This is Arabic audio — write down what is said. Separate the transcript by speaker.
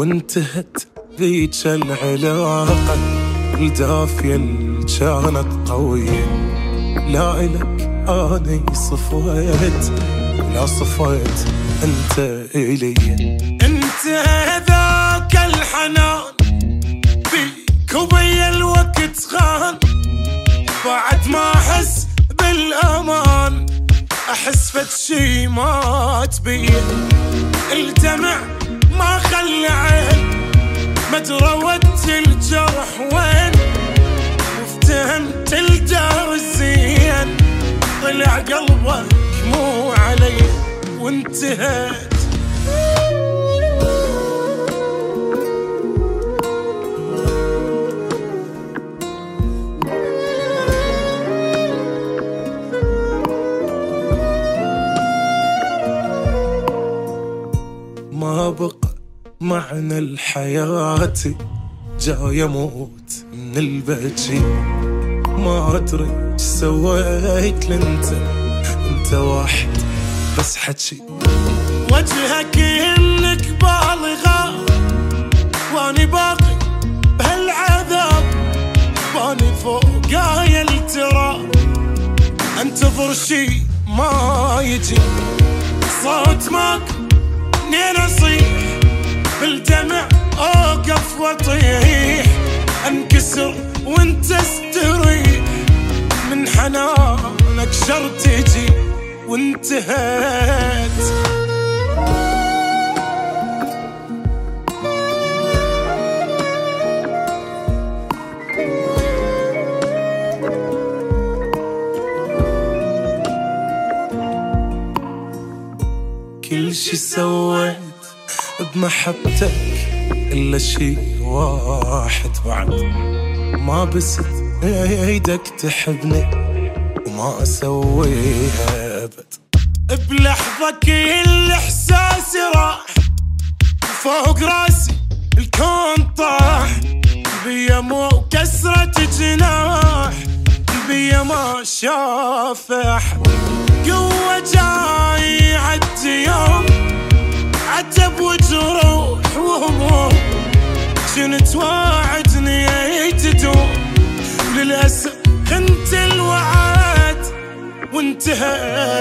Speaker 1: وانتهت ذيك العلاقة. الدافية اللي كانت قوية. لا إلك أنا صفيت لا صفيت أنت إلي.
Speaker 2: أنت ذاك الحنان بيك وبي الوقت خان. بعد ما أحس بالأمان أحس فد شي ما تبي الدمع ما خلى عين ما تروت الجرح وين؟ وافتهمت الدار الزين. طلع قلبك مو علي وانتهيت
Speaker 1: معنى الحياة. جاي أموت من البكي ما أدري سويت لأنت. أنت واحد بس حكي.
Speaker 2: وجهك إنك بالغة. واني باقي بهالعذاب. باني فوق قايل ترى أنتظر شي ما يجي. صوت ماك منين اصيح بالدمع أوقف واطيح أنكسر وأنت استريح من حنانك شر تجي وانتهيت
Speaker 1: كل شي سويت بمحبتك إلا شي واحد بعد. ما بست إيدك تحبني وما أسويها أبد.
Speaker 2: بلحظة كل احساسي راح فوق راسي الكون طاح. بيا مو كسرة جناح. بيا ما شاف احد قوة كنت واعدني تدوم للأسف خنت الوعد وانتهيت